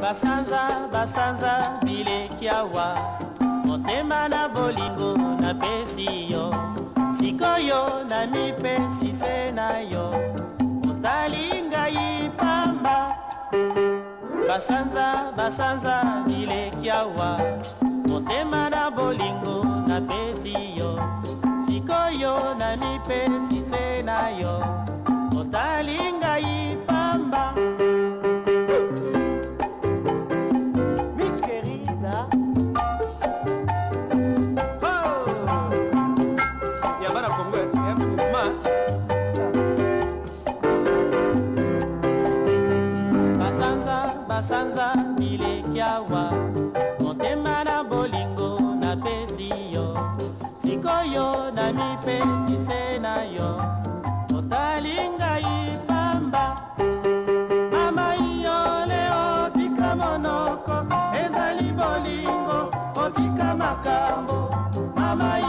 basanza basanza bileki awa motema na bolingo napesi yo sikoyo namipesi se na yo otali ngai pamba basanza basanza bileki awa motema na bolingo napesi koyeba bileki awa motema na bolingo napesi yo sikoyo na mipesi se na yo otali ngai pamba mamai yo leo tika monoko ezali bolingo otika makambo mamai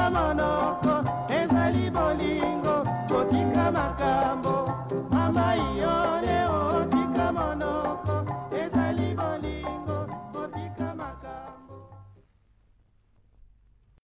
Samana